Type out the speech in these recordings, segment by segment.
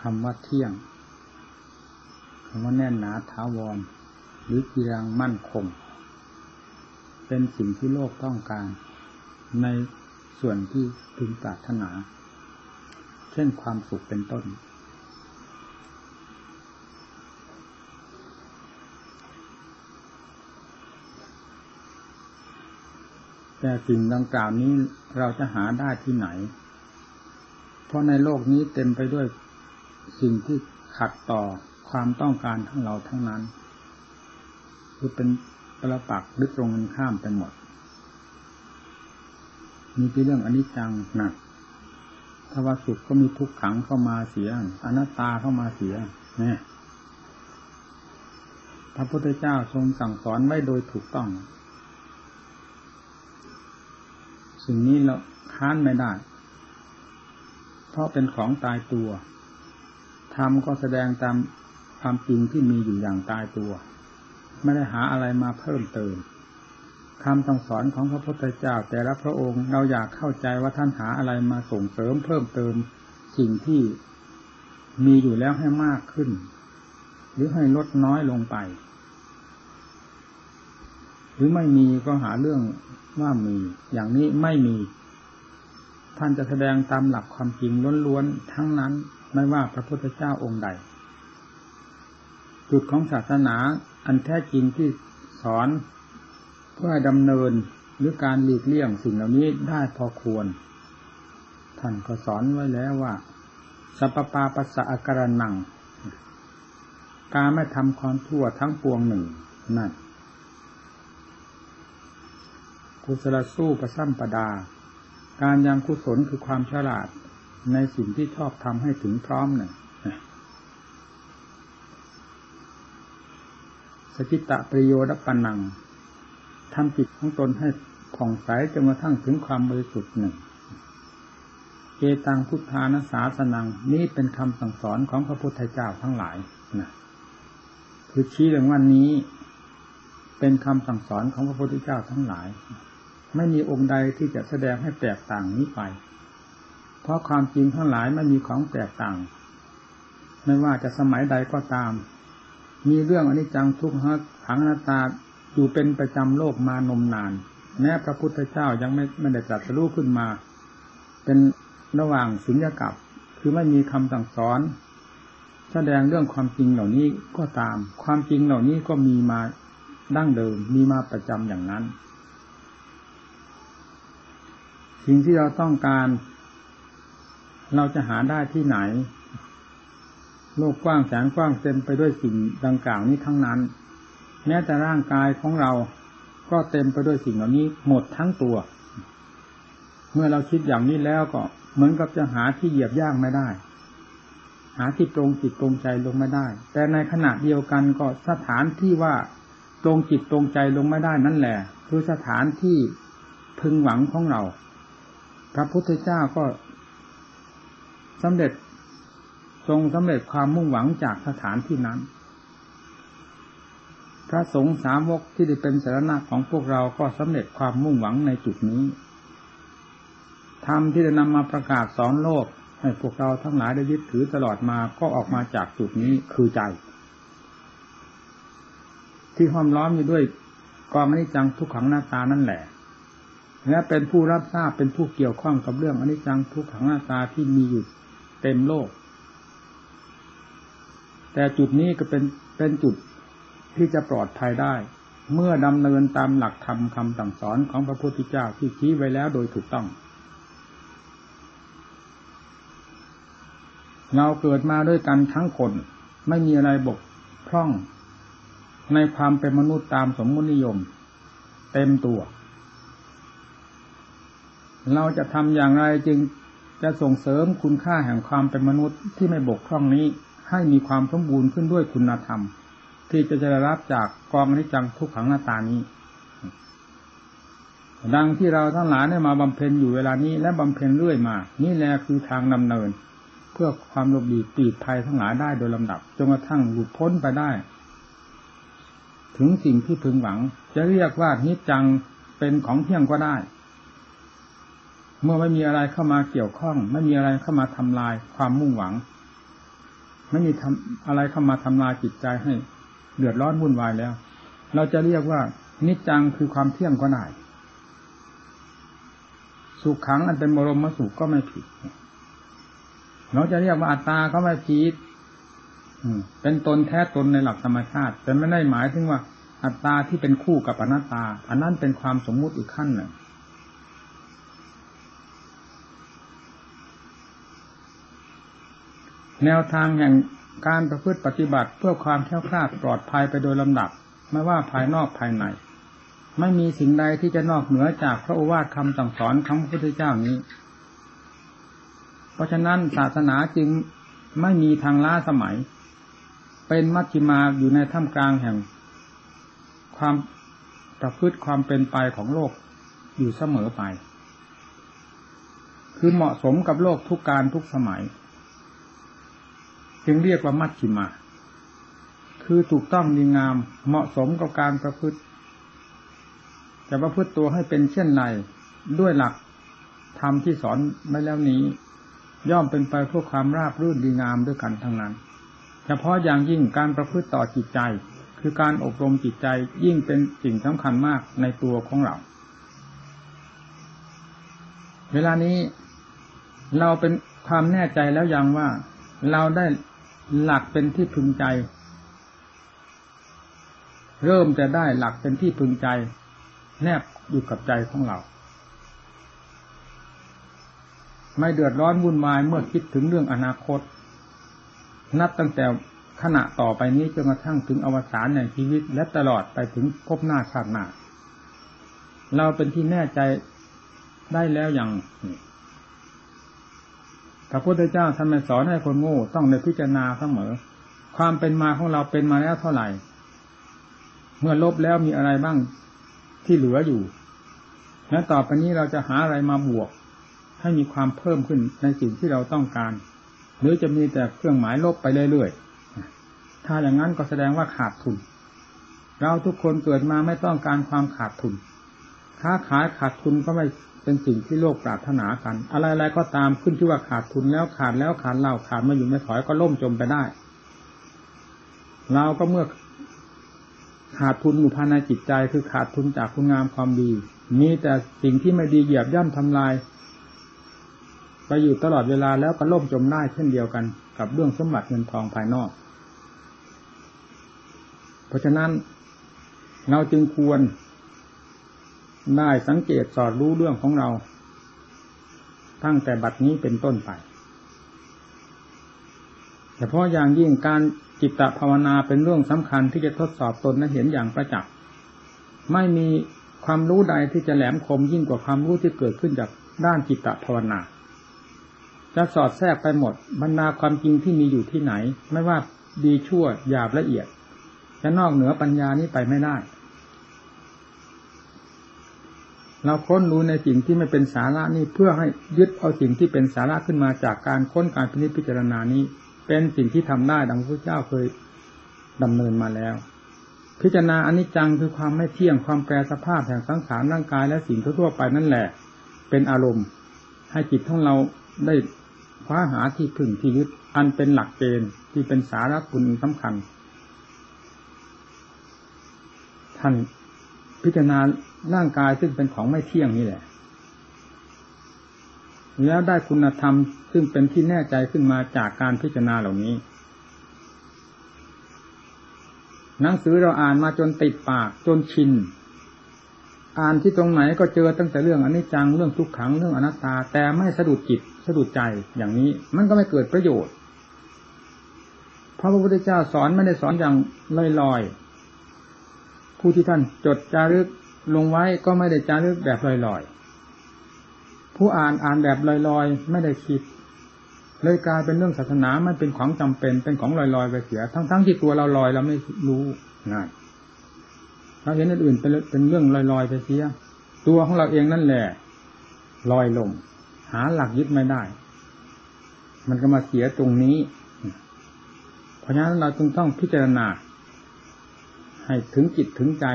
คำว่าเที่ยงคำว่าแน่นหนาถาวร หรือกีรังมั่นคง เป็นสิ่งที่โลกต้องการ ในส่วนที่พึงปรารถนา เช่นความสุขเป็นต้น แต่สิ่งดังกล่าวนี้เราจะหาได้ที่ไหน เพราะในโลกนี้เต็มไปด้วย สิ่งที่ขัดต่อความต้องการทั้งเราทั้งนั้น คือเป็นประปักษ์หรือตรงกันข้ามไปหมด มีที่เรื่องอนิจจังหนักถ้าว่าสุขก็มีทุกขังเข้ามาเสียอนัตตาเข้ามาเสียเนี่ยพระพุทธเจ้าทรงสั่งสอนไว้โดยถูกต้อง สิ่งนี้เราค้านไม่ได้ เพราะเป็นของตายตัว ธรรมก็แสดงตามความจริงที่มีอยู่อย่างตายตัว ไม่ได้หาอะไรมาเพิ่มเติมคำสั่งสอนของพระพุทธเจ้าแต่ละพระองค์เราอยากเข้าใจว่าท่านหาอะไรมาส่งเสริมเพิ่มเติมสิ่งที่มีอยู่แล้วให้มากขึ้น หรือให้ลดน้อยลงไป หรือไม่มีก็หาเรื่องว่ามี อย่างนี้ไม่มี ท่านจะแสดงตามหลักความจริงล้วนๆทั้งนั้นไม่ว่าพระพุทธเจ้าองค์ใด จุดของศาสนาอันแท้จริงที่สอน เพื่อดำเนินหรือการหลีกเลี่ยงสิ่งเหล่านี้ได้พอควร ท่านก็สอนไว้แล้วว่า สัพปาปัสสะอาการนัง การไม่ทำความทั่วทั้งปวงหนึ่งนั่นกุศลสู้ประซ้ำประดา การยังกุศลคือความฉลาดในสิ่งที่ชอบทำให้ถึงพร้อมหนึ่งสกิตะประโยชน์ปันนังทำจิตของตนให้ผ่องใสจนกระทั่งถึงความบริสุทธิ์หนึ่งเกตังพุทธานาสาสนังนี้เป็นคำสั่งสอนของพระพุทธเจ้าทั้งหลายนะคือชี้เรื่องวันนี้ เป็นคำสั่งสอนของพระพุทธเจ้าทั้งหลาย ไม่มีองค์ใดที่จะแสดงให้แตกต่างนี้ไป เพราะความจริงทั้งหลายไม่มีของแตกต่าง ไม่ว่าจะสมัยใดก็ตาม มีเรื่องอนิจจังทุกขังนาตาอยู่เป็นประจำโลกมานมนาน แม้พระพุทธเจ้ายังไม่ไม่ได้จัดรู้ขึ้นมา เป็นระหว่างสุญญากับ คือไม่มีคำสั่งสอน แสดงเรื่องความจริงเหล่านี้ก็ตาม ความจริงเหล่านี้ก็มีมาดั้งเดิมมีมาประจำอย่างนั้น สิ่งที่เราต้องการ เราจะหาได้ที่ไหน โลกกว้างแสนกว้างเต็มไปด้วยสิ่งดังกล่าวนี้ทั้งนั้น แม้แต่ร่างกายของเราก็เต็มไปด้วยสิ่งเหล่านี้หมดทั้งตัว เมื่อเราคิดอย่างนี้แล้วก็เหมือนกับจะหาที่เหยียบย่างไม่ได้ หาที่ตรงจิตตรงใจลงไม่ได้ แต่ในขณะเดียวกันก็สถานที่ว่าตรงจิตตรงใจลงไม่ได้นั่นแหละ คือสถานที่พึงหวังของเรา พระพุทธเจ้าก็สำเร็จทรงสำเร็จความมุ่งหวังจากสถานที่นั้น พระสงฆ์สาวกที่ได้เป็นสารณะของพวกเราก็สำเร็จความมุ่งหวังในจุดนี้ธรรมที่ได้นำมาประกาศสอนโลก ให้พวกเราทั้งหลายได้ยึดถือตลอดมาก็ออกมาจากจุดนี้คือใจ ที่ห้อมล้อมอยู่ด้วยกองอนิจจังทุกขังหน้าตานั่นแหละ และเป็นผู้รับทราบเป็นผู้เกี่ยวข้องกับเรื่องอนิจจังทุกขังหน้าตาที่มีอยู่เต็มโลก แต่จุดนี้ก็เป็นเป็นจุดที่จะปลอดภัยได้ เมื่อดำเนินตามหลักธรรมคำสั่งสอนของพระพุทธเจ้าที่ชี้ไว้แล้วโดยถูกต้อง เราเกิดมาด้วยกันทั้งคนไม่มีอะไรบกพร่อง ในความเป็นมนุษย์ตามสมมตินิยม เต็มตัว เราจะทำอย่างไรจึงจะส่งเสริมคุณค่าแห่งความเป็นมนุษย์ที่ไม่บกพร่องนี้ให้มีความสมบูรณ์ขึ้นด้วยคุณธรรม ที่จะจะได้รับจากกองนิจังทุกขังหน้าตานี้ ดังที่เราทั้งหลายได้มาบำเพ็ญอยู่เวลานี้และบำเพ็ญเรื่อยมา นี่แหละคือทางดำเนิน เพื่อความหลบหลีกปีดภัยทั้งหลายได้โดยลำดับจนกระทั่งหลุดพ้นไปได้ ถึงสิ่งที่พึงหวัง จะเรียกว่านิจังเป็นของเที่ยงก็ได้ เมื่อไม่มีอะไรเข้ามาเกี่ยวข้อง ไม่มีอะไรเข้ามาทำลายความมุ่งหวัง ไม่มีทำอะไรเข้ามาทำลายจิตใจให้ เดือดร้อนวุ่นวายแล้ว เราจะเรียกว่า นิจจังคือความเที่ยงก็ได้สุขขังอันเป็นบรมสุขก็ไม่ผิด เราจะเรียกว่าอัตตาก็ไม่ผิดเป็นตนแท้ตนในหลักธรรมชาติ แต่ไม่ได้หมายถึงว่า อัตตาที่เป็นคู่กับอนัตตา อันนั้นเป็นความสมมุติอีกขั้นหนึ่ง แนวทางแห่งการประพฤติปฏิบัติเพื่อความแข็งคลาดปลอดภัยไปโดยลำดับ ไม่ว่าภายนอกภายใน ไม่มีสิ่งใดที่จะนอกเหนือจากพระโอวาทคำสั่งสอนของพระพุทธเจ้านี้ เพราะฉะนั้นศาสนาจึงไม่มีทางล้าสมัย เป็นมัชฌิมาอยู่ในท่ามกลางแห่ง ความประพฤติความเป็นไปของโลกอยู่เสมอไป คือเหมาะสมกับโลกทุกการทุกสมัย จึงเรียกว่ามัชชิมา คือถูกต้องดีงามเหมาะสมกับการประพฤติจะประพฤติตัวให้เป็นเช่นไรด้วยหลักธรรมที่สอนไม่แล้วนี้ ย่อมเป็นไปเพื่อความราบรื่นดีงามด้วยกันทั้งนั้น เฉพาะอย่างยิ่งการประพฤติต่อจิตใจ คือการอบรมจิตใจยิ่งเป็นสิ่งสำคัญมากในตัวของเรา เวลานี้เราเป็นความแน่ใจแล้วยังว่า เราได้ หลักเป็นที่พึงใจ เริ่มจะได้หลักเป็นที่พึงใจ แนบอยู่กับใจของเรา ไม่เดือดร้อนวุ่นวายเมื่อคิดถึงเรื่องอนาคต นับตั้งแต่ขณะต่อไปนี้จนกระทั่งถึงอวสานในชีวิต และตลอดไปถึงพบหน้าชาติหน้าเราเป็นที่แน่ใจได้แล้วอย่าง พระพุทธเจ้าท่านไม่สอนให้คนโง่ต้องในพิจารณาเสมอ ความเป็นมาของเราเป็นมาแล้วเท่าไหร่ เมื่อลบแล้วมีอะไรบ้างที่เหลืออยู่และต่อไปนี้เราจะหาอะไรมาบวก ให้มีความเพิ่มขึ้นในสิ่งที่เราต้องการ หรือจะมีแต่เครื่องหมายลบไปเรื่อยๆถ้าอย่างนั้นก็แสดงว่าขาดทุน เราทุกคนเกิดมาไม่ต้องการความขาดทุนค้าขายขาดทุนก็ไม่ เป็นสิ่งที่โลกปรารถนากัน อะไรๆก็ตามขึ้นที่ว่าขาดทุนแล้วขาดแล้วขาดเล่าขาดมาอยู่ไม่ถอยก็ล่มจมไปได้ เราก็เมื่อขาดทุนอยู่ภายในจิตใจคือขาดทุนจากคุณงามความดี มีแต่สิ่งที่ไม่ดีเหยียบย่ำทำลาย ไปอยู่ตลอดเวลาแล้วก็ล่มจมได้เช่นเดียวกัน กับเรื่องสมบัติเงินทองภายนอก เพราะฉะนั้นเราจึงควร ได้สังเกตสอดรู้เรื่องของเรา ตั้งแต่บัดนี้เป็นต้นไปแต่เพราะอย่างยิ่งการจิตตภาวนาเป็นเรื่องสำคัญที่จะทดสอบตนและเห็นอย่างประจักษ์ไม่มีความรู้ใดที่จะแหลมคมยิ่งกว่าความรู้ที่เกิดขึ้นจากด้านจิตตภาวนาจะสอดแทรกไปหมดบรรดาความจริงที่มีอยู่ที่ไหน ไม่ว่าดีชั่วหยาบละเอียด จะนอกเหนือปัญญานี้ไปไม่ได้ เราค้นรู้ในสิ่งที่ไม่เป็นสาระนี่เพื่อให้ยึดเอาสิ่งที่เป็นสาระขึ้นมาจากการค้นการพิพจารณานี้ เป็นสิ่งที่ทำได้ดังพระเจ้าเคยดำเนินมาแล้ว พิจารณาอนิจจังคือความไม่เที่ยงความแปรสภาพแห่งสังขารร่างกายและสิ่งทั่วไปนั่นแหละ เป็นอารมณ์ ให้จิตของเราได้คว้าหาที่พึ่งที่ยึดอันเป็นหลักเกณฑ์ที่เป็นสาระคุณสำคัญ ท่านพิจารณา ร่างกายซึ่งเป็นของไม่เที่ยงนี่แหละ แล้วได้คุณธรรมซึ่งเป็นที่แน่ใจขึ้นมาจากการพิจารณาเหล่านี้ หนังสือเราอ่านมาจนติดปากจนชิน อ่านที่ตรงไหนก็เจอตั้งแต่เรื่องอนิจจังเรื่องทุกขังเรื่องอนัตตา แต่ไม่สะดุดจิตสะดุดใจอย่างนี้ มันก็ไม่เกิดประโยชน์พระพระพุทธเจ้าสอนไม่ได้สอนอย่างลอยๆผู้ที่ท่านจดจารึก ลงไว้ก็ไม่ได้จารึกแบบลอยๆ ผู้อ่านอ่านแบบลอยๆ ไม่ได้คิด เลยกลายเป็นเรื่องศาสนามันเป็นของจำเป็นเป็นของลอยๆไปเสีย ทั้งๆที่ตัวเราลอยเราไม่รู้ง่ายเราเห็นอื่นเป็นเป็นเรื่องลอยๆไปเสีย ตัวของเราเองนั่นแหละลอยลง หาหลักยึดไม่ได้ มันก็มาเสียตรงนี้ เพราะฉะนั้นเราจึงต้องพิจารณาให้ถึงจิตถึงใจ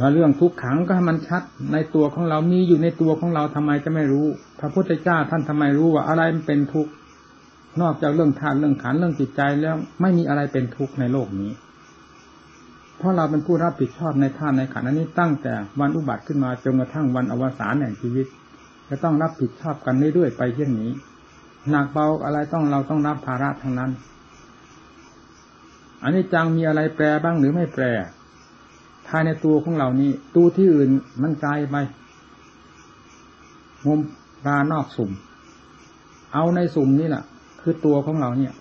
ว่าเรื่องทุกขังก็ให้มันชัดในตัวของเรามีอยู่ในตัวของเราทำไมจะไม่รู้ พระพุทธเจ้าท่านทำไมรู้ว่าอะไรมันเป็นทุกข์นอกจากเรื่องธาตุเรื่องขันเรื่องจิตใจแล้วไม่มีอะไรเป็นทุกข์ในโลกนี้ เพราะเราเป็นผู้รับผิดชอบในธาตุในขันอันนี้ตั้งแต่วันอุบัติขึ้นมาจนกระทั่งวันอวสานแห่งชีวิต จะต้องรับผิดชอบกันเรื่อยๆไปเช่นนี้หนักเบาอะไรต้องเราต้องรับภาระทั้งนั้นอันนี้จังมีอะไรแปรบ้างหรือไม่แปร ภายในตัวของเรานี้ตัวที่อื่นมันไกลไปงมปลานอกสุ่ม เอาในสุ่มนี่แหละคือตัวของเราเนี่ย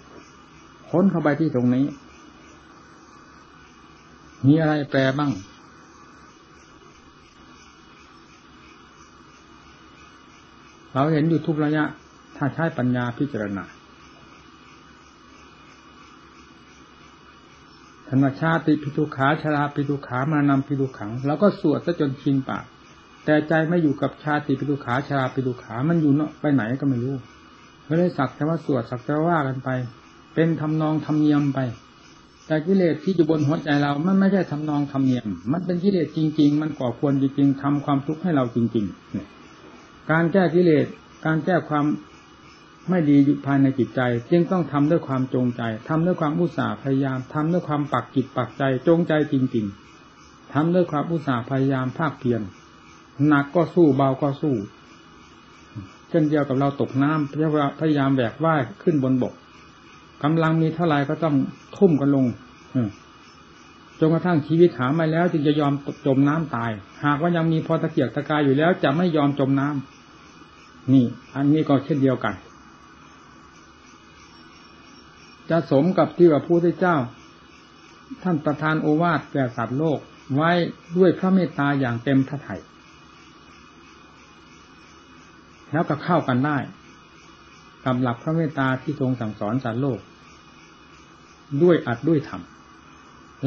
ค้นเข้าไปที่ตรงนี้ มีอะไรแปลบ้าง เราเห็นอยู่ทุกระยะ ถ้าใช้ปัญญาพิจารณา ธรรมชาติปิทุขาชราปิทุขามานำปิทุขังแล้วก็สวดซะจนชินปากแต่ใจไม่อยู่กับชาติปิทุขาชราปิทุขามันอยู่เนาะไปไหนก็ไม่รู้ไม่ได้สักแต่ว่าสวดสักแต่ว่ากันไป เป็นทำนองทำเนียมไป แต่กิเลสที่อยู่บนหัวใจเรา มันไม่ใช่ทำนองทำเนียม มันเป็นกิเลสจริง ๆ มันก่อควรจริงๆทำความทุกข์ให้เราจริงๆการแก้กิเลสการแก้ความ ไม่ดีอยู่ภายในจิตใจ จึงต้องทำด้วยความจงใจทำด้วยความอุตสาห์พยายามทำด้วยความปักจิตปักใจจงใจจริง ๆทำด้วยความอุตสาห์พยายามภาคเพียรหนักก็สู้เบาก็สู้เช่นเดียวกับเราตกน้ำพยายามแบกว่ายขึ้นบนบกกำลังมีเท่าไรก็ต้องทุ่มกันลงจนกระทั่งชีวิตหาไม่แล้ว จึงจะยอมจมน้ำตาย หากว่ายังมีพอตะเกียกตะกายอยู่แล้ว จะไม่ยอมจมน้ำนี่ อันนี้ก็เช่นเดียวกัน จะสมกับที่ว่าพระพุทธเจ้า ท่านประทานโอวาทแก่สัตว์โลกไว้ด้วยพระเมตตาอย่างเต็มพระทัยแล้วก็เข้ากันได้กับหลักพระเมตตาที่ทรงสั่งสอนสารโลก ด้วยอัดด้วยธรรม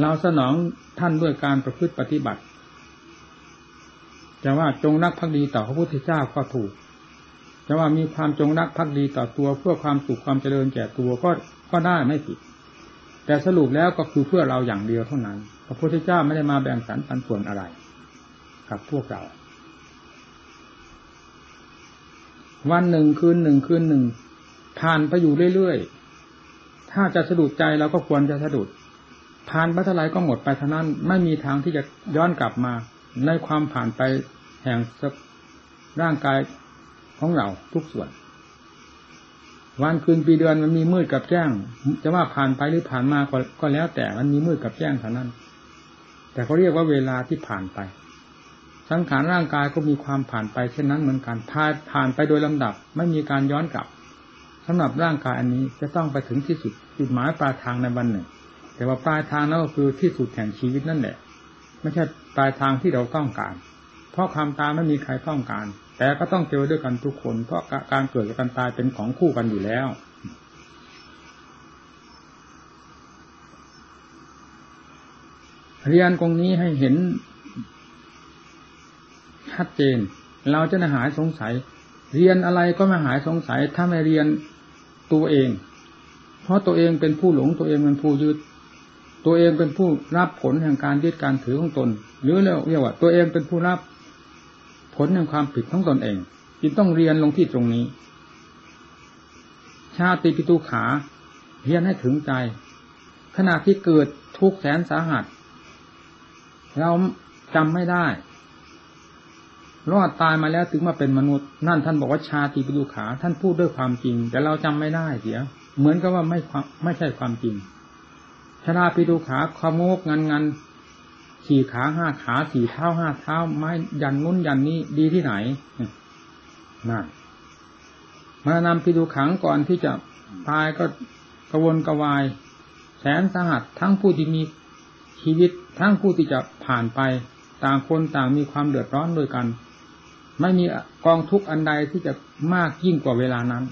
เราสนองท่านด้วยการประพฤติปฏิบัติ จะว่าจงรักภักดีต่อพระพุทธเจ้าก็ถูก จะว่ามีความจงรักภักดีต่อตัว เพื่อความสุขความเจริญแก่ตัวก็ก็ได้ไม่ผิด แต่สรุปแล้วก็คือเพื่อเราอย่างเดียวเท่านั้น พระพุทธเจ้าไม่ได้มาแบ่งสรรปันส่วนอะไร กับพวกเรา วันหนึ่งคืนหนึ่งคืนหนึ่งผ่านไปอยู่เรื่อยๆถ้าจะสะดุดใจเราก็ควรจะสะดุดผ่านไปเท่าไรก็หมดไปเท่านั้น ไม่มีทางที่จะย้อนกลับมาในความผ่านไปแห่งร่างกาย ของเราทุกส่วน วันคืนปีเดือนมันมีมืดกับแจ้ง จะว่าผ่านไปหรือผ่านมาก็แล้วแต่มันมีมืดกับแจ้งเท่านั้น แต่เขาเรียกว่าเวลาที่ผ่านไป สังขารร่างกายก็มีความผ่านไปเช่นนั้นเหมือนกันผ่านผ่านไปโดยลำดับ ไม่มีการย้อนกลับสำหรับร่างกายอันนี้จะต้องไปถึงที่สุดจุดหมายปลายทางในวันหนึ่ง แต่ว่าปลายทางนั้นก็คือที่สุดแห่งชีวิตนั่นแหละไม่ใช่ปลายทางที่เราต้องการ เพราะความตายไม่มีใครต้องการ แต่ก็ต้องเจอด้วยกันทุกคน เพราะการเกิดกับการตายเป็นของคู่กันอยู่แล้ว เรียนตรงนี้ให้เห็นชัดเจน เราจะหายสงสัย เรียนอะไรก็ไม่หายสงสัย ถ้าไม่เรียนตัวเอง เพราะตัวเองเป็นผู้หลงตัวเองเป็นผู้ยึดตัวเองเป็นผู้รับผลแห่งการยึดการถือของตน หรือเรียกว่าตัวเองเป็นผู้รับ ผลแห่งความผิดของตนเองจึงต้องเรียนลงที่ตรงนี้ ชาติปิตุขาเรียนให้ถึงใจ ขณะที่เกิดทุกข์แสนสาหัส เราจำไม่ได้รอดตายมาแล้วถึงมาเป็นมนุษย์ นั่นท่านบอกว่าชาติปิดุขา ท่านพูดด้วยความจริง แต่เราจำไม่ได้เสีย เหมือนกับว่าไม่ไม่ใช่ความจริงชาราปิดุขาความโงกงันงัน สี่ขาห้าขาสี่เท้าห้าเท้าไม้ยันงุ้นยันนี้ดีที่ไหนนั่นมานำปิดุขังก่อนที่จะตายก็กระวนกระวาย แสนสาหัสทั้งผู้ที่มีชีวิตทั้งผู้ที่จะผ่านไป ต่างคนต่างมีความเดือดร้อนด้วยกัน ไม่มีกองทุกข์อันใดที่จะมากยิ่งกว่าเวลานั้น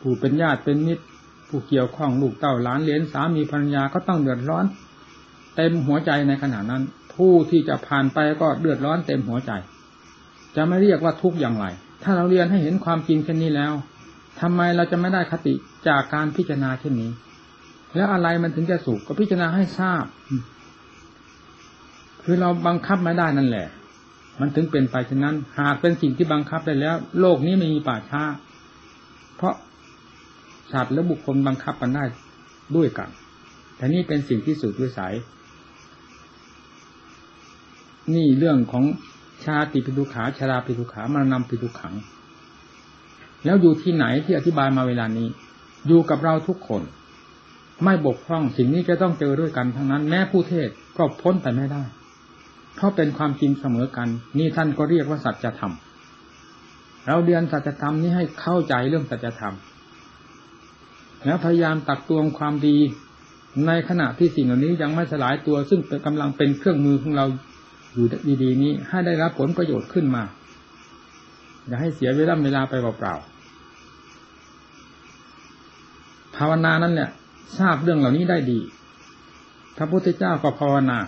ผู้เป็นญาติเป็นมิตรผู้เกี่ยวข้องลูกเต้าหลานเลี้ยงสามีภรรยาก็ต้องเดือดร้อน เต็มหัวใจในขณะนั้น ผู้ที่จะผ่านไปก็เดือดร้อนเต็มหัวใจ จะไม่เรียกว่าทุกข์อย่างไร ถ้าเราเรียนให้เห็นความจริงเช่นนี้แล้วทำไมเราจะไม่ได้คติจากการพิจารณาเช่นนี้ แล้วอะไรมันถึงจะสุขก็พิจารณาให้ทราบ คือเราบังคับไม่ได้นั่นแหละ มันถึงเป็นไปเช่นนั้น หากเป็นสิ่งที่บังคับได้แล้ว โลกนี้ไม่มีป่าช้าเพราะสัตว์และบุคคลบังคับกันได้ด้วยกันแต่นี่เป็นสิ่งที่สุดวิสัย นี่เรื่องของชาติปิทุขาชาราปิทุขามานำปิทุขัง แล้วอยู่ที่ไหนที่อธิบายมาเวลานี้ อยู่กับเราทุกคน ไม่บกพร่องสิ่งนี้จะต้องเจอด้วยกันทั้งนั้น แม้ผู้เทศก็พ้นไปไม่ได้ เพราะเป็นความจริงเสมอกัน นี่ท่านก็เรียกว่าสัจธรรมเราเรียนสัจธรรมนี้ให้เข้าใจเรื่องสัจธรรมแล้วพยายามตักตวงความดีในขณะที่สิ่งเหล่านี้ยังไม่สลายตัวซึ่งกำลังเป็นเครื่องมือของเรา อยู่ดี ๆ นี้ให้ได้รับผลประโยชน์ขึ้นมา อย่าให้เสียเวลาเวลาไปเปล่าๆภาวนานั้นเนี่ยทราบเรื่องเหล่านี้ได้ดี พระพุทธเจ้าก็ภาวนา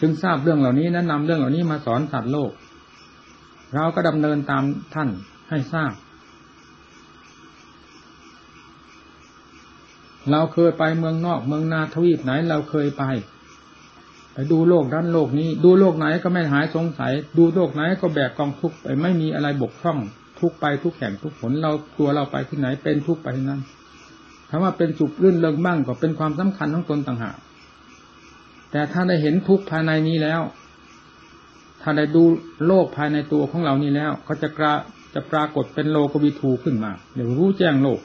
จึงทราบเรื่องเหล่านี้แนะนำเรื่องเหล่านี้มาสอนสัตว์โลก เราก็ดำเนินตามท่านให้ทราบ เราเคยไปเมืองนอกเมืองนาทวีปไหนเราเคยไป ไปดูโลกด้านโลกนี้ ดูโลกไหนก็ไม่หายสงสัย ดูโลกไหนก็แบกกองทุกไปไม่มีอะไรบกพร่อง ทุกไปทุกแห่งทุกผลเราตัวเราไปที่ไหนเป็นทุกไปที่นั้นถ้าว่าเป็นสุขรื่นเริงบ้างก็เป็นความสำคัญของตนต่างหากแต่ถ้าได้เห็นทุกภายในนี้แล้ว ถ้าได้ดูโลกภายในตัวของเรานี้แล้ว เขาจะกระจะปรากฏเป็นโลกวิทูขึ้นมา เดี๋ยวรู้แจ้งโลก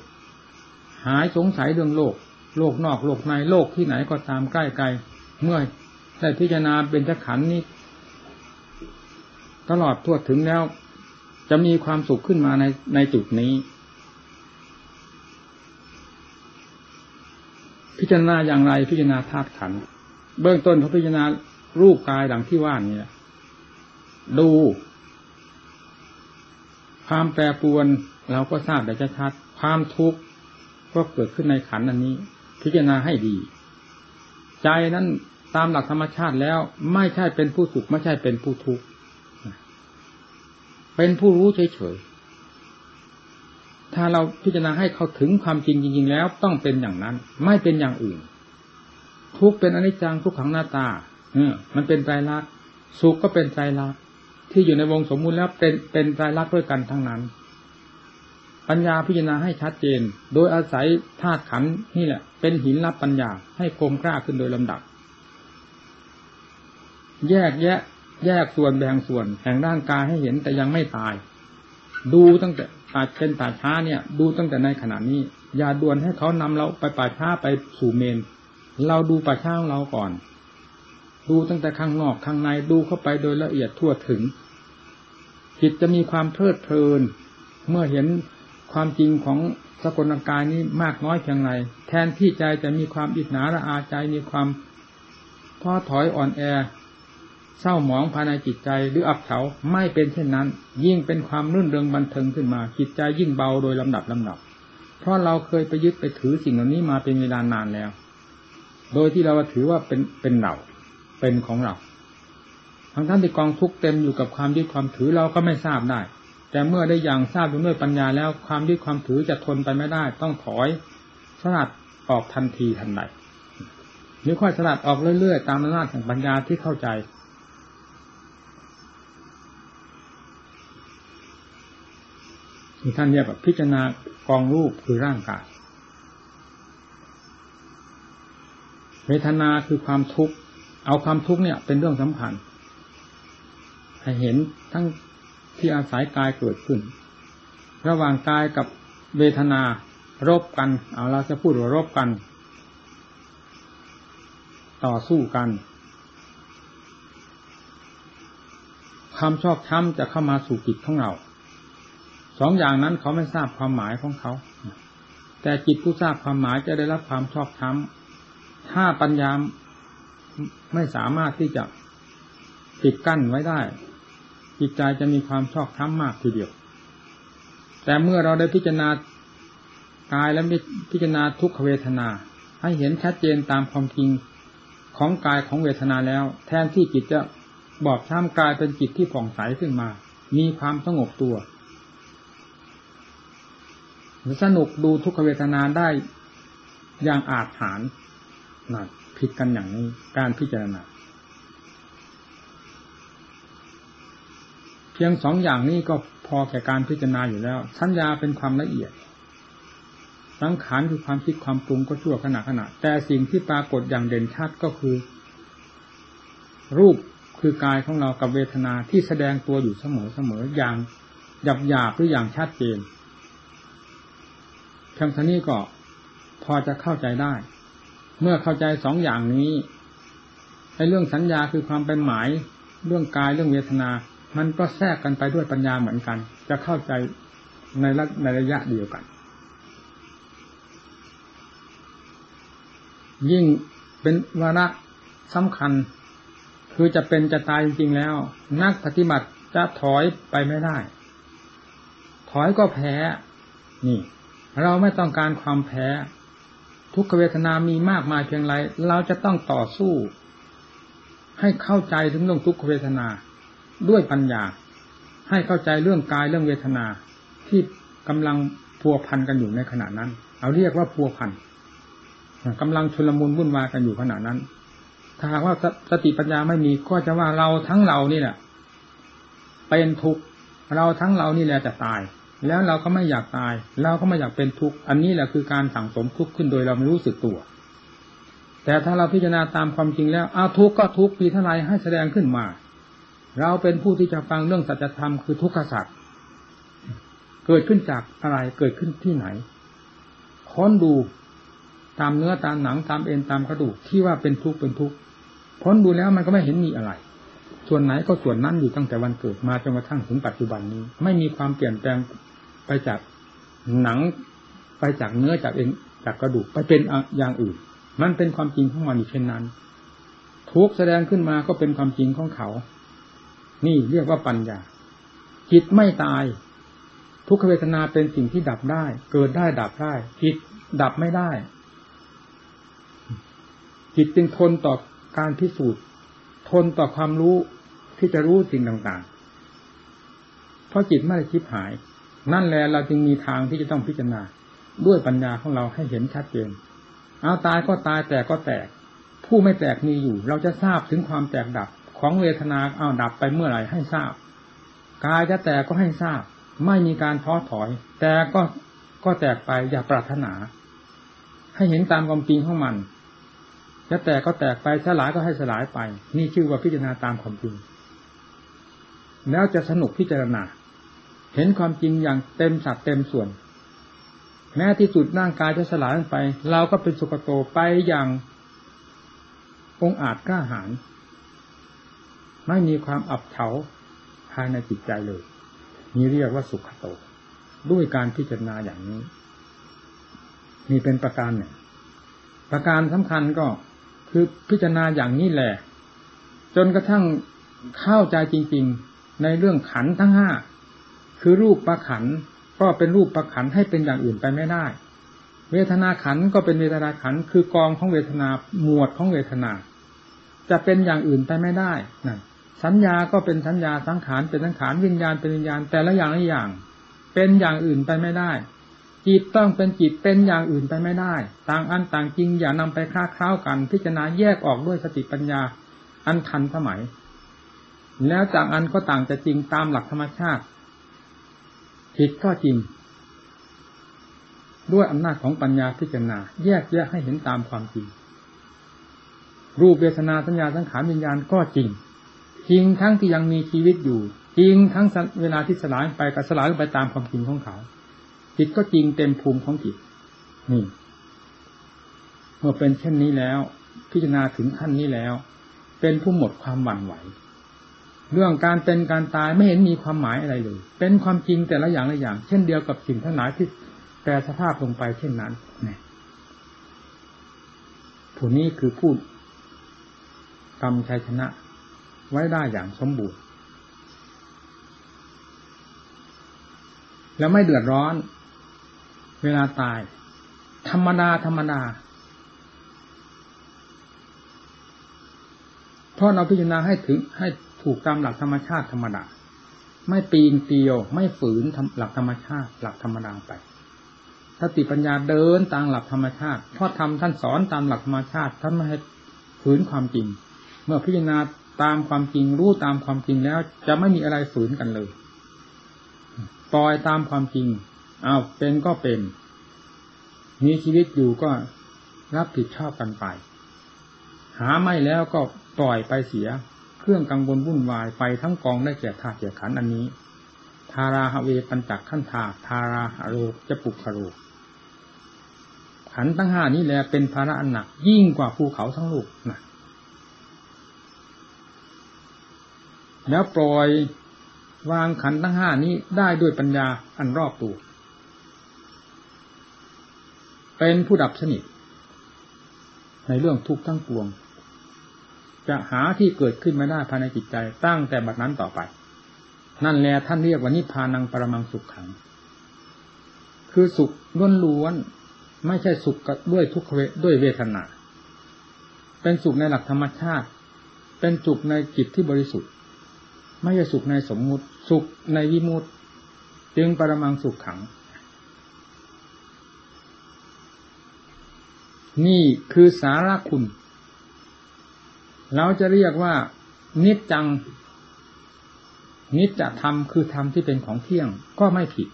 หายสงสัยเรื่องโลก โลกนอกโลกในโลกที่ไหนก็ตามใกล้ไกลเมื่อ ได้พิจารณาเป็นจักขันนี้ ตลอดทั่วถึงแล้ว จะมีความสุขขึ้นมาในในจุดนี้ พิจารณาอย่างไรพิจารณาธาตุขันเบื้องต้นเขาพิจารณารูปกายดังที่ว่านี่ดู ความแปรปรวนเราก็ทราบได้ชัดความทุกข์ก็เกิดขึ้นในขันอันนี้ พิจารณาให้ดี ใจนั้น ตามหลักธรรมชาติแล้วไม่ใช่เป็นผู้สุขไม่ใช่เป็นผู้ทุกข์เป็นผู้รู้เฉยๆถ้าเราพิจารณาให้เขาถึงความจริงจริง ๆ แล้วต้องเป็นอย่างนั้น ไม่เป็นอย่างอื่น ทุกเป็นอนิจจังทุกขังหน้าตาเออมันเป็นใจรักสุขก็เป็นใจรักที่อยู่ในวงสมมุติแล้วเป็นเป็นใจรักด้วยกันทั้งนั้น ปัญญาพิจารณาให้ชัดเจน โดยอาศัยธาตุขันนี่แหละ เป็นหินรับปัญญาให้คมกล้าขึ้นโดยลำดับ แยกแยะ แยกส่วนแบ่งส่วนแห่งร่างกายให้เห็นแต่ยังไม่ตาย ดูตั้งแต่ตาเป็นป่าช้าเนี่ย ดูตั้งแต่ในขณะนี้ อย่าด่วนให้เขานำเราไปป่าช้าไปสู่เมน เราดูป่าช้าของเราก่อน ดูตั้งแต่ข้างนอกข้างในดูเข้าไปโดยละเอียดทั่วถึง จิตจะมีความเพลิดเพลิน เมื่อเห็นความจริงของสกลกายนี้มากน้อยเพียงไรแทนที่ใจจะมีความอิจฉาละอาใจมีความท้อถอยอ่อนแอ เศร้าหมองภายในจิตใจหรืออับเฉาไม่เป็นเช่นนั้น ยิ่งเป็นความรื่นเริงบันเทิงขึ้นมาจิตใจยิ่งเบาโดยลำดับลำดับ เพราะเราเคยไปยึดไปถือสิ่งเหล่านี้มาเป็นเวลานานแล้ว โดยที่เราถือว่าเป็นเป็นเราเป็นของเราทั้งท่านที่กองทุกเต็มอยู่กับความยึดความถือเราก็ไม่ทราบได้ แต่เมื่อได้อย่างทราบด้วยปัญญาแล้วความยึดความถือจะทนไปไม่ได้ ต้องถอยสลัดออกทันทีทันใดหรือค่อยสลัดออกเรื่อยๆ ตามอำนาจแห่งปัญญาที่เข้าใจ ที่ท่านเรียกว่าพิจารณากองรูปคือร่างกาย เวทนาคือความทุกข์ เอาความทุกข์เนี่ย เป็นเรื่องสำคัญให้เห็นทั้งที่อาศัยกายเกิดขึ้น ระหว่างกายกับเวทนารบกัน เอาเราจะพูดว่ารบกัน ต่อสู้กันความชอบช้ำจะเข้ามาสู่จิตของเรา สองอย่างนั้นเขาไม่ทราบความหมายของเขา แต่จิตผู้ทราบความหมายจะได้รับความชอบธรรมถ้าปัญญาไม่สามารถที่จะปิดกั้นไว้ได้ จิตใจจะมีความชอบธรรมมากทีเดียว แต่เมื่อเราได้พิจารณากายและพิจารณาทุกขเวทนา ให้เห็นชัดเจนตามความจริงของกายของเวทนาแล้ว แทนที่จิตจะบอบช้ำกายเป็นจิตที่ผ่องใสขึ้นมา มีความสงบตัว สนุกดูทุกขเวทนาได้อย่างอาจหารนะผิดกันอย่างนี้การพิจารณาเพียงสองอย่างนี้ก็พอแก่การพิจารณาอยู่แล้ว สัญญาเป็นความละเอียดสังขารคือความคิดความปรุงก็ชั่วขณะขณะ แต่สิ่งที่ปรากฏอย่างเด่นชัดก็คือ รูปคือกายของเรากับเวทนาที่แสดงตัวอยู่เสมอเสมออย่างหยาบหยาบหรืออย่างชัดเจน เพียงเท่านี้ก็พอจะเข้าใจได้ เมื่อเข้าใจสองอย่างนี้ในเรื่องสัญญาคือความเป็นหมาย เรื่องกายเรื่องเวทนา มันก็แทรกกันไปด้วยปัญญาเหมือนกัน จะเข้าใจในในระยะเดียวกัน ยิ่งเป็นวาระสำคัญ คือจะเป็นจะตายจริงๆแล้ว นักปฏิบัติจะถอยไปไม่ได้ ถอยก็แพ้ นี่ เราไม่ต้องการความแพ้ ทุกขเวทนามีมากมายเพียงไร เราจะต้องต่อสู้ ให้เข้าใจถึงเรื่องทุกขเวทนาด้วยปัญญา ให้เข้าใจเรื่องกายเรื่องเวทนาที่กำลังพัวพันกันอยู่ในขณะนั้น เอาเรียกว่าพัวพันกำลังชุลมุนวุ่นวายกันอยู่ขณะนั้น ถ้าหากว่าสติปัญญาไม่มีก็จะว่าเราทั้งเรานี่แหละเป็นทุกข์เราทั้งเรานี่แหละจะตาย แล้วเราก็ไม่อยากตาย เราก็ไม่อยากเป็นทุกข์ อันนี้แหละคือการสั่งสมทุกข์ขึ้นโดยเราไม่รู้สึกตัว แต่ถ้าเราพิจารณาตามความจริงแล้วเอาทุกข์ก็ทุกข์ปีเท่าไรให้แสดงขึ้นมา เราเป็นผู้ที่จะฟังเรื่องสัจธรรมคือทุกขสัจเกิดขึ้นจากอะไรเกิดขึ้นที่ไหน ค้นดูตามเนื้อตามหนังตามเอ็นตามกระดูกที่ว่าเป็นทุกข์เป็นทุกข์ค้นดูแล้วมันก็ไม่เห็นมีอะไร ส่วนไหนก็ส่วนนั้นอยู่ตั้งแต่วันเกิดมาจนกระทั่งถึงปัจจุบันนี้ ไม่มีความเปลี่ยนแปลง ไปจากหนังไปจากเนื้อจากเอ็นจากกระดูกไปเป็นอย่างอื่น มันเป็นความจริงของมันอยู่เช่นนั้น ทุกแสดงขึ้นมาก็เป็นความจริงของเขา นี่เรียกว่าปัญญา จิตไม่ตาย ทุกขเวทนาเป็นสิ่งที่ดับได้ เกิดได้ดับได้ จิตดับไม่ได้ จิตจึงทนต่อการพิสูจน์ ทนต่อความรู้ที่จะรู้สิ่งต่างๆ เพราะจิตไม่ได้คิดหาย นั่นแหละเราจึงมีทางที่จะต้องพิจารณา ด้วยปัญญาของเราให้เห็นชัดเจน เอาตายก็ตายแต่ก็แตก ผู้ไม่แตกมีอยู่ เราจะทราบถึงความแตกดับของเวทนาเอาดับไปเมื่อไหร่ให้ทราบ กายจะแตกก็ให้ทราบ ไม่มีการท้อถอย แต่ก็ก็แตกไปอย่าปรารถนา ให้เห็นตามความจริงของมันจะแตกก็แตกไปสลายก็ให้สลายไป นี่ชื่อว่าพิจารณาตามความจริงแล้วจะสนุกพิจารณา เห็นความจริงอย่างเต็มสัดเต็มส่วน แม้ที่สุดร่างกายจะสลายไป เราก็เป็นสุกโตไปอย่างองอาจกล้าหาญไม่มีความอับเฉาภายในจิตใจเลยนี้เรียกว่าสุขโต ด้วยการพิจารณาอย่างนี้มีเป็นประการหนึ่งประการสำคัญก็คือพิจารณาอย่างนี้แหละ จนกระทั่งเข้าใจจริง ๆ ในเรื่องขันทั้งห้า คือรูปประขันก็เป็นรูปประขันให้เป็นอย่างอื่นไปไม่ได้ เวทนาขันก็เป็นเวทนาขันคือกองของเวทนาหมวดของเวทนา จะเป็นอย่างอื่นไปไม่ได้นั่นสัญญาก็เป็นสัญญาสังขารเป็นสังขารวิญญาณเป็นวิญญาณ แต่ละอย่างละอย่าง เป็นอย่างอื่นไปไม่ได้จิตต้องเป็นจิตเป็นอย่างอื่นไปไม่ได้ ต่างอันต่างจริงอย่านำไปคล้าคล้ากัน พิจารณาแยกออกด้วยสติปัญญาอันทันสมัย แล้วจากอันก็ต่างจะจริงตามหลักธรรมชาติ ผิดก็จริง ด้วยอำนาจของปัญญาพิจารณา แยกแยกให้เห็นตามความจริง รูปเวทนาสัญญาสังขารวิญญาณก็จริง จริงทั้งที่ยังมีชีวิตอยู่ จริงทั้งเวลาที่สลายไปก็สลายไปตามความจริงของเขาจิตก็จริงเต็มภูมิของจิตนี่เมื่อเป็นเช่นนี้แล้ว พิจารณาถึงขั้นนี้แล้ว เป็นผู้หมดความหวั่นไหว เรื่องการเป็นการตายไม่เห็นมีความหมายอะไรเลย เป็นความจริงแต่ละอย่างละอย่าง เช่นเดียวกับสิ่งทั้งหลายที่แปรสภาพลงไปเช่นนั้นนี่ผู้นี้คือผู้กรรมชัยชนะ ไว้ได้อย่างสมบูรณ์ แล้วไม่เดือดร้อน เวลาตาย ธรรมดาธรรมดาเพราะเราพิจารณาให้ถึงให้ ถูกตามหลักธรรมชาติธรรมดาไม่ปีนเตียว ไม่ฝืนหลักธรรมชาติหลักธรรมดาไปสติปัญญาเดินตามหลักธรรมชาติเพราะทำท่านสอนตามหลักธรรมชาติท่านไม่ให้ฝืนความจริง เมื่อพิจารณาตามความจริงรู้ตามความจริงแล้ว จะไม่มีอะไรฝืนกันเลยปล่อยตามความจริงอ้าวเป็นก็เป็นมีชีวิตอยู่ก็รับผิดชอบกันไป หาไม่แล้วก็ปล่อยไปเสีย รื่องกังวลวุ่นวายไปทั้งกองได้แก่ธาตุแก่ขันอันนี้ ทาราฮเวปัญจักขั้นธาทาราหโรจะปุกขโรขันทั้งห้านี้แหละเป็นภาระอันหนัก ยิ่งกว่าภูเขาทั้งลูกนะแล้วปล่อยวางขันทั้งห้านี้ได้ด้วยปัญญาอันรอบตัว เป็นผู้ดับสนิทในเรื่องทุกข์ทั้งปวง จะหาที่เกิดขึ้นไม่ได้ภายในจิตใจตั้งแต่บัดนั้นต่อไป นั่นแหละท่านเรียกว่านิพานังปรมังสุขขัง คือสุขล้วนๆไม่ใช่สุขด้วยทุกขเวด้วยเวทนา เป็นสุขในหลักธรรมชาติ เป็นสุขในจิตที่บริสุทธิ์ ไม่ใช่สุขในสมมุติ สุขในวิมุตติจึงปรมังสุขขัง นี่คือสาระคุณ เราจะเรียกว่า นิจจัง นิจจะทำคือธรรมที่เป็นของเที่ยงก็ไม่ผิด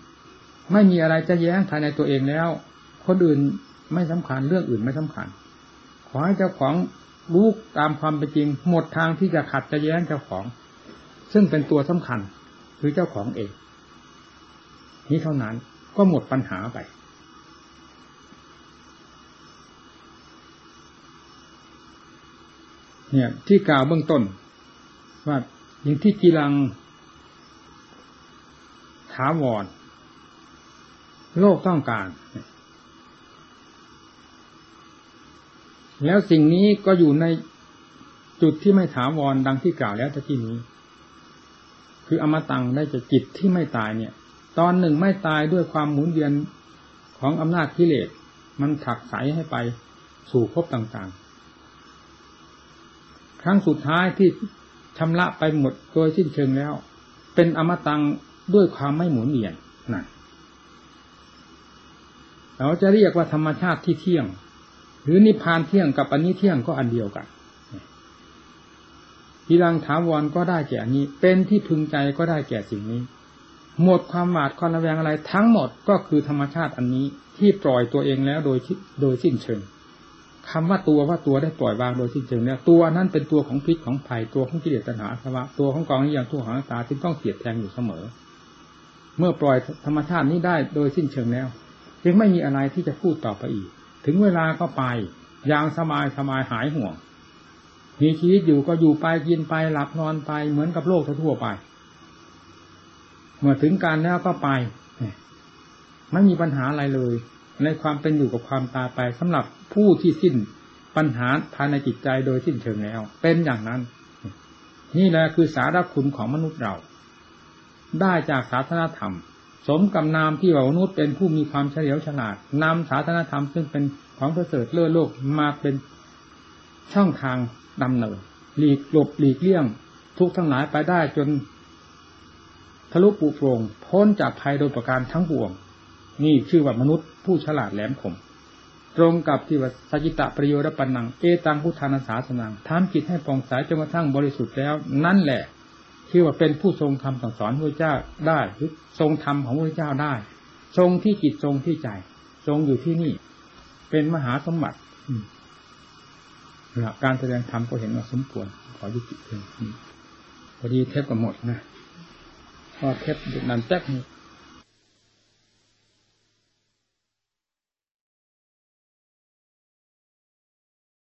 ไม่มีอะไรจะแย้งภายในตัวเองแล้ว คนอื่นไม่สำคัญเรื่องอื่นไม่สำคัญ ขอให้เจ้าของรู้ตามความเป็นจริง หมดทางที่จะขัดจะแย้งเจ้าของ ซึ่งเป็นตัวสำคัญคือเจ้าของเอง นี้เท่านั้นก็หมดปัญหาไป เนี่ย ที่กล่าวเบื้องต้น ว่าอย่างที่กีรังถาวรโลกต้องการ แล้วสิ่งนี้ก็อยู่ในจุดที่ไม่ถาวรดังที่กล่าวแล้วตะกี้นี้ คืออมตังได้จากจิตที่ไม่ตายเนี่ย ตอนหนึ่งไม่ตายด้วยความหมุนเวียนของอำนาจกิเลสมันถักใสให้ไปสู่ภพต่างๆ ครั้งสุดท้ายที่ชำระไปหมดโดยสิ้นเชิงแล้ว เป็นอมตังด้วยความไม่หมุนเวียนนั่นเราจะเรียกว่าธรรมชาติที่เที่ยง หรือนิพพานเที่ยงกับอันนี้เที่ยงก็อันเดียวกันทีรังถาวรก็ได้แก่อันี้ เป็นที่พึงใจก็ได้แก่สิ่งนี้ หมดความหวาดความระแวงอะไรทั้งหมดก็คือธรรมชาติอันนี้ที่ปล่อยตัวเองแล้วโดยโดยสิ้นเชิง คำว่าตัวว่าตัวได้ปล่อยวางโดยสิ้นเชิงแล้วตัวนั้นเป็นตัวของพิษของภัยตัวของกิเลสตัณหาสวะตัวของกองนี้อย่างตัวของตาที่ต้องเสียดแทงอยู่เสมอ เมื่อปล่อยธรรมชาตินี้ได้โดยสิ้นเชิงแล้ว จึงไม่มีอะไรที่จะพูดต่อไปอีก ถึงเวลาก็ไปอย่างสบายสบายหายห่วง มีชีวิตอยู่ก็อยู่ไปกินไปหลับนอนไปเหมือนกับโลกทั่วไป เมื่อถึงการแล้วก็ไป ไม่มีปัญหาอะไรเลย ในความเป็นอยู่กับความตายไปสำหรับผู้ที่สิ้นปัญหาภายในจิตใจโดยสิ้นเชิงแล้ว เป็นอย่างนั้น นี่แหละคือสาระคุณของมนุษย์เรา ได้จากศาสนาธรรม สมกับนามที่ว่ามนุษย์เป็นผู้มีความเฉลียวฉลาดนำศาสนาธรรมซึ่งเป็นของประเสริฐเลื่อโลกมาเป็นช่องทางดำเนินหลีกหลบหลีกเลี่ยง ทุกทั้งหลายไปได้จนทะลุปุโปรงพ้นจากภัยโดยประการทั้งปวง นี่ชื่อว่ามนุษย์ผู้ฉลาดแหลมคมตรงกับที่ว่าสัจิตะประโยชน์ปันนัง เอตังพุทธานาสาสนังทำจิตให้ปองสายจนกระทั่งบริสุทธิ์แล้ว นั่นแหละที่ว่าเป็นผู้ทรงคำสั่งสอนพระเจ้าได้หรือทรงธรรมของพระเจ้าได้ ทรงที่จิตทรงที่ใจ ทรงอยู่ที่นี่ เป็นมหาสมบัติหลักการแสดงธรรมก็เห็นว่าสมควรขอยุติเพียงพอดีเทปก็หมดนะพอเทปนันแจ๊ก